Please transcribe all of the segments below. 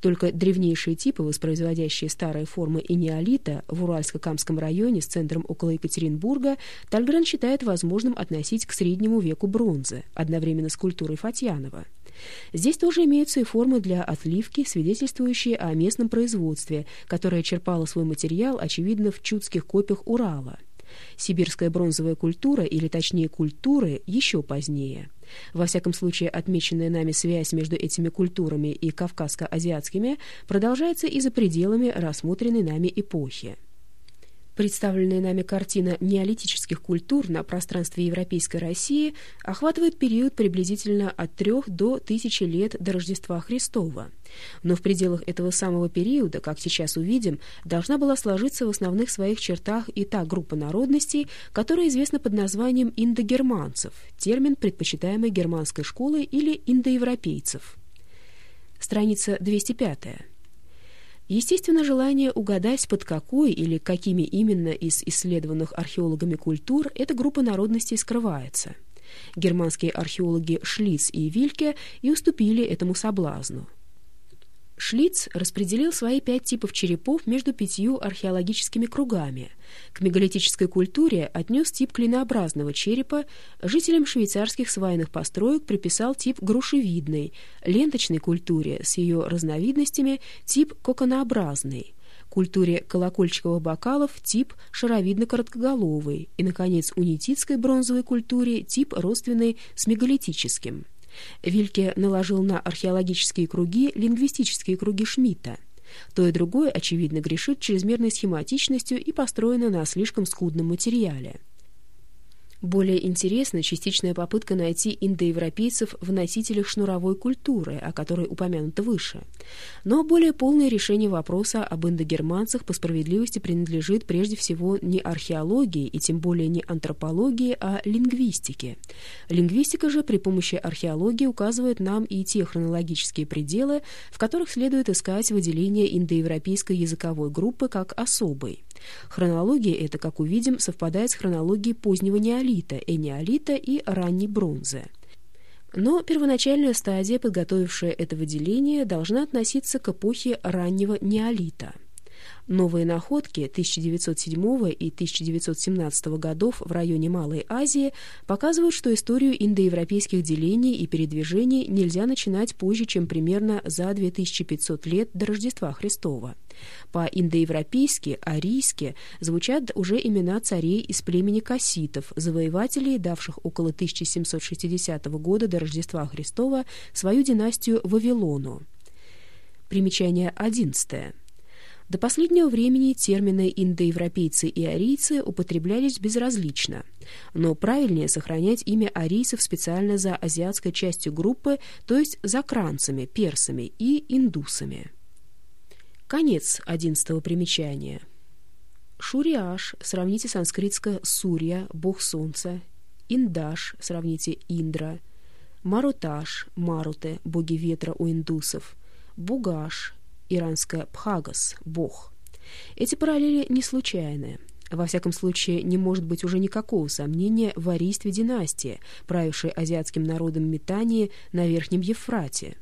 Только древнейшие типы, воспроизводящие старые формы и неолита в Уральско-Камском районе с центром около Екатеринбурга, Тальгрен считает возможным относить к среднему веку бронзы, одновременно с культурой Фатьянова. Здесь тоже имеются и формы для отливки, свидетельствующие о местном производстве, которое черпало свой материал, очевидно, в чудских копиях Урала. Сибирская бронзовая культура, или точнее культуры, еще позднее. Во всяком случае, отмеченная нами связь между этими культурами и кавказско-азиатскими продолжается и за пределами рассмотренной нами эпохи. Представленная нами картина неолитических культур на пространстве Европейской России охватывает период приблизительно от трех до тысячи лет до Рождества Христова. Но в пределах этого самого периода, как сейчас увидим, должна была сложиться в основных своих чертах и та группа народностей, которая известна под названием индогерманцев, термин, предпочитаемый германской школой или индоевропейцев. Страница 205. Естественно, желание угадать, под какой или какими именно из исследованных археологами культур эта группа народностей скрывается. Германские археологи Шлиц и Вильке и уступили этому соблазну. Шлиц распределил свои пять типов черепов между пятью археологическими кругами. К мегалитической культуре отнес тип клинообразного черепа, жителям швейцарских свайных построек приписал тип грушевидной, ленточной культуре с ее разновидностями тип коконообразный, культуре колокольчиковых бокалов тип шаровидно-короткоголовый и, наконец, унититской бронзовой культуре тип родственный с мегалитическим. Вильке наложил на археологические круги лингвистические круги Шмидта. То и другое, очевидно, грешит чрезмерной схематичностью и построено на слишком скудном материале. Более интересна частичная попытка найти индоевропейцев в носителях шнуровой культуры, о которой упомянуто выше. Но более полное решение вопроса об индогерманцах по справедливости принадлежит прежде всего не археологии и тем более не антропологии, а лингвистике. Лингвистика же при помощи археологии указывает нам и те хронологические пределы, в которых следует искать выделение индоевропейской языковой группы как особой. Хронология эта, как увидим, совпадает с хронологией позднего неолита, энеолита и ранней бронзы. Но первоначальная стадия, подготовившая это выделение, должна относиться к эпохе раннего неолита – Новые находки 1907 и 1917 годов в районе Малой Азии показывают, что историю индоевропейских делений и передвижений нельзя начинать позже, чем примерно за 2500 лет до Рождества Христова. По-индоевропейски, арийски звучат уже имена царей из племени касситов, завоевателей, давших около 1760 года до Рождества Христова свою династию Вавилону. Примечание 11. До последнего времени термины индоевропейцы и арийцы употреблялись безразлично, но правильнее сохранять имя арийцев специально за азиатской частью группы, то есть за кранцами, персами и индусами. Конец одиннадцатого примечания. Шуриаш, сравните санскритское «сурья», «бог солнца», Индаш, сравните «индра», Маруташ, Маруте, боги ветра у индусов, Бугаш, иранское «пхагас» — «бог». Эти параллели не случайные. Во всяком случае, не может быть уже никакого сомнения в арийстве династии, правившей азиатским народом Метании на Верхнем Евфрате.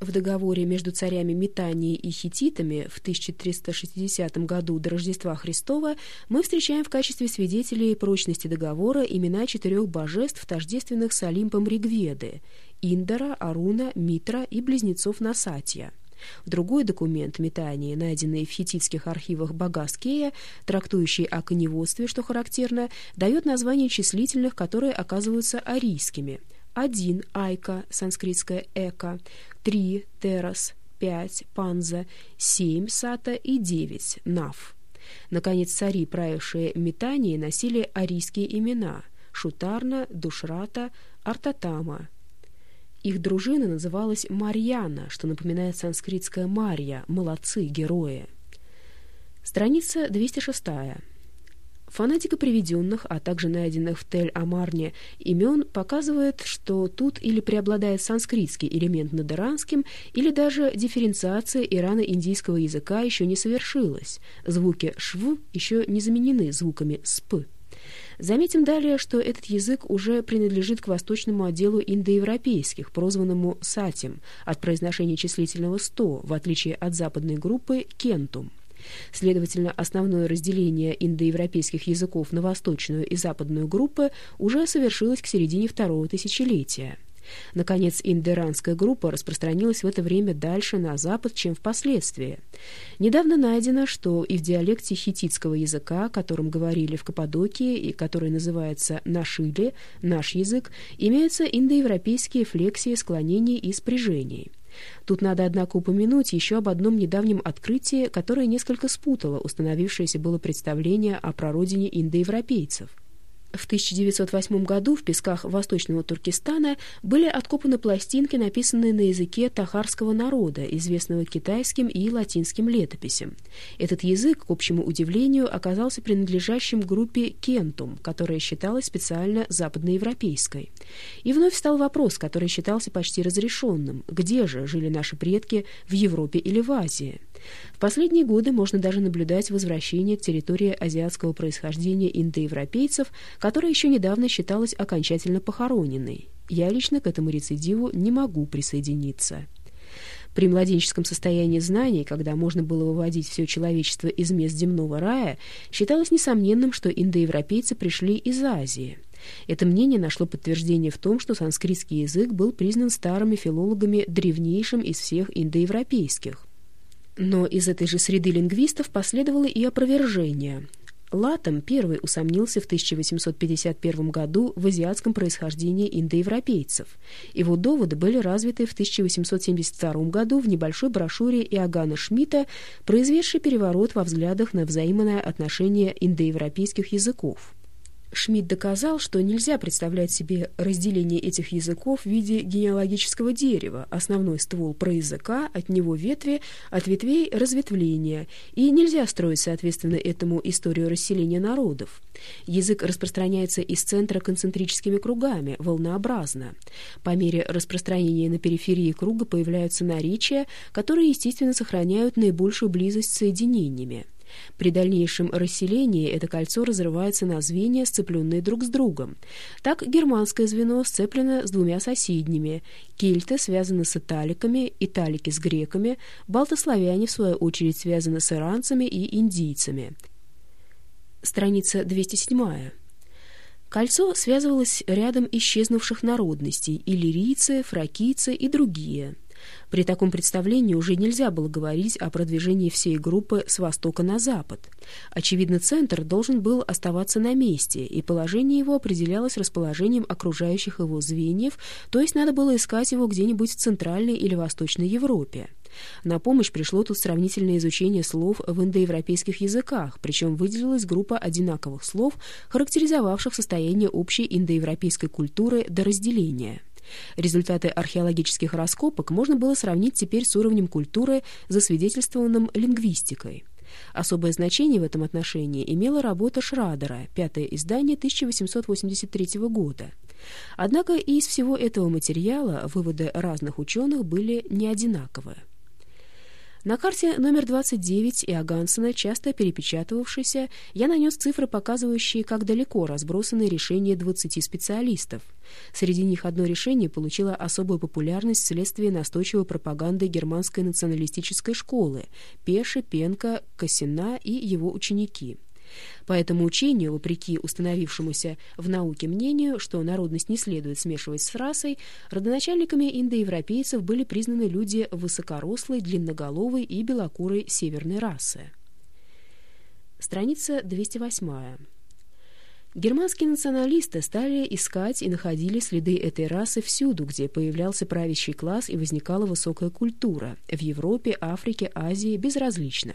В договоре между царями Метании и хититами в 1360 году до Рождества Христова мы встречаем в качестве свидетелей прочности договора имена четырех божеств, тождественных с Олимпом Ригведы – Индара, Аруна, Митра и близнецов Насатья. Другой документ метания, найденный в хититских архивах Багаскея, трактующий о коневодстве, что характерно, дает название числительных, которые оказываются арийскими. Один – айка, санскритское эка, три – терас, пять – панза, семь – сата и девять – нав. Наконец, цари, правившие метание, носили арийские имена – Шутарна, Душрата, Артатама – их дружина называлась Марьяна, что напоминает санскритское «Марья» — «молодцы», «герои». Страница 206. Фанатика приведенных, а также найденных в Тель-Амарне имен показывает, что тут или преобладает санскритский элемент над иранским, или даже дифференциация ирано-индийского языка еще не совершилась. Звуки «шв» еще не заменены звуками «сп». Заметим далее, что этот язык уже принадлежит к восточному отделу индоевропейских, прозванному сатим, от произношения числительного «сто», в отличие от западной группы «кентум». Следовательно, основное разделение индоевропейских языков на восточную и западную группы уже совершилось к середине второго тысячелетия. Наконец, индоиранская группа распространилась в это время дальше на запад, чем впоследствии. Недавно найдено, что и в диалекте хититского языка, которым говорили в Каппадокии и который называется «нашили», «наш язык», имеются индоевропейские флексии склонений и спряжений. Тут надо, однако, упомянуть еще об одном недавнем открытии, которое несколько спутало установившееся было представление о прародине индоевропейцев – в 1908 году в песках восточного Туркестана были откопаны пластинки, написанные на языке тахарского народа, известного китайским и латинским летописям. Этот язык, к общему удивлению, оказался принадлежащим группе кентум, которая считалась специально западноевропейской. И вновь стал вопрос, который считался почти разрешенным. Где же жили наши предки, в Европе или в Азии? В последние годы можно даже наблюдать возвращение к территории азиатского происхождения индоевропейцев, которая еще недавно считалась окончательно похороненной. Я лично к этому рецидиву не могу присоединиться. При младенческом состоянии знаний, когда можно было выводить все человечество из мест земного рая, считалось несомненным, что индоевропейцы пришли из Азии. Это мнение нашло подтверждение в том, что санскритский язык был признан старыми филологами древнейшим из всех индоевропейских. Но из этой же среды лингвистов последовало и опровержение. Латом первый усомнился в 1851 году в азиатском происхождении индоевропейцев. Его доводы были развиты в 1872 году в небольшой брошюре Иоганна Шмидта, произведшей переворот во взглядах на взаимное отношение индоевропейских языков. Шмидт доказал, что нельзя представлять себе разделение этих языков в виде генеалогического дерева, основной ствол про языка, от него ветви, от ветвей разветвления, и нельзя строить, соответственно, этому историю расселения народов. Язык распространяется из центра концентрическими кругами, волнообразно. По мере распространения на периферии круга появляются наречия, которые, естественно, сохраняют наибольшую близость с соединениями. При дальнейшем расселении это кольцо разрывается на звенья, сцепленные друг с другом. Так германское звено сцеплено с двумя соседними. Кельты связаны с италиками, италики с греками, балтославяне, в свою очередь, связаны с иранцами и индийцами. Страница 207. Кольцо связывалось рядом исчезнувших народностей – иллирийцы, фракийцы и другие – при таком представлении уже нельзя было говорить о продвижении всей группы с востока на запад. Очевидно, центр должен был оставаться на месте, и положение его определялось расположением окружающих его звеньев, то есть надо было искать его где-нибудь в Центральной или Восточной Европе. На помощь пришло тут сравнительное изучение слов в индоевропейских языках, причем выделилась группа одинаковых слов, характеризовавших состояние общей индоевропейской культуры до разделения. Результаты археологических раскопок можно было сравнить теперь с уровнем культуры, засвидетельствованным лингвистикой. Особое значение в этом отношении имела работа Шрадера, пятое издание 1883 года. Однако из всего этого материала выводы разных ученых были не одинаковые. На карте номер 29 Иогансена, часто перепечатывавшейся, я нанес цифры, показывающие, как далеко разбросаны решения 20 специалистов. Среди них одно решение получило особую популярность вследствие настойчивой пропаганды германской националистической школы Пеши, Пенка, Косина и его ученики. По этому учению, вопреки установившемуся в науке мнению, что народность не следует смешивать с расой, родоначальниками индоевропейцев были признаны люди высокорослой, длинноголовой и белокурой северной расы. Страница 208. Германские националисты стали искать и находили следы этой расы всюду, где появлялся правящий класс и возникала высокая культура – в Европе, Африке, Азии – безразлично.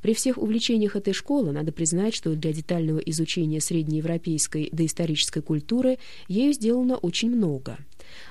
При всех увлечениях этой школы надо признать, что для детального изучения среднеевропейской доисторической культуры ею сделано очень много.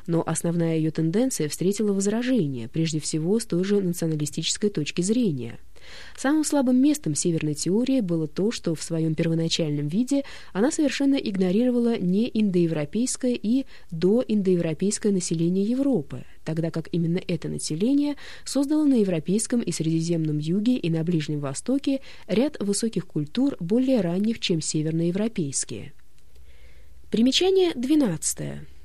Но основная ее тенденция встретила возражение, прежде всего с той же националистической точки зрения – Самым слабым местом северной теории было то, что в своем первоначальном виде она совершенно игнорировала неиндоевропейское и доиндоевропейское население Европы, тогда как именно это население создало на европейском и средиземном юге и на Ближнем Востоке ряд высоких культур более ранних, чем северноевропейские. Примечание 12.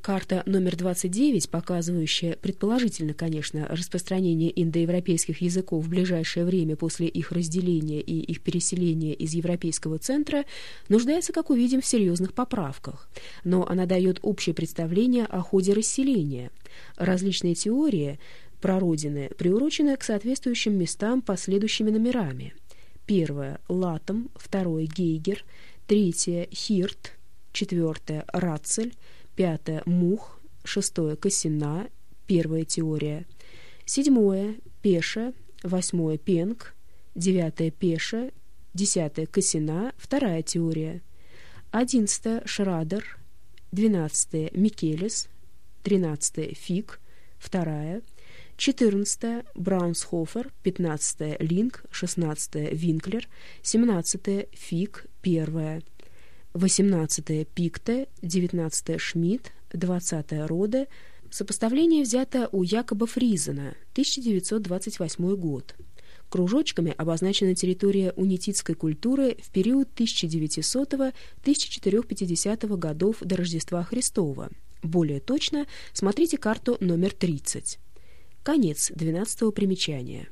Карта номер 29, показывающая, предположительно, конечно, распространение индоевропейских языков в ближайшее время после их разделения и их переселения из европейского центра, нуждается, как увидим, в серьезных поправках. Но она дает общее представление о ходе расселения. Различные теории прародины приурочены к соответствующим местам последующими номерами. Первое — Латом, второе — Гейгер, третье — Хирт, четвертое — Рацель, пятое — Мух, шестое — Косина, первая теория, седьмое — Пеша, восьмое — Пенг, девятое — Пеша, десятое — Косина, вторая теория, одиннадцатое — Шрадер, двенадцатое — Микелес, тринадцатое — Фиг, вторая, четырнадцатое — Браунсхофер, пятнадцатое — Линк, шестнадцатое — Винклер, семнадцатое — Фиг, первая, 18 Пикте, 19 Шмидт, 20 Роде. Сопоставление взято у Якоба Фризена, 1928 год. Кружочками обозначена территория унититской культуры в период 1900-1450 годов до Рождества Христова. Более точно смотрите карту номер 30. Конец 12 примечания.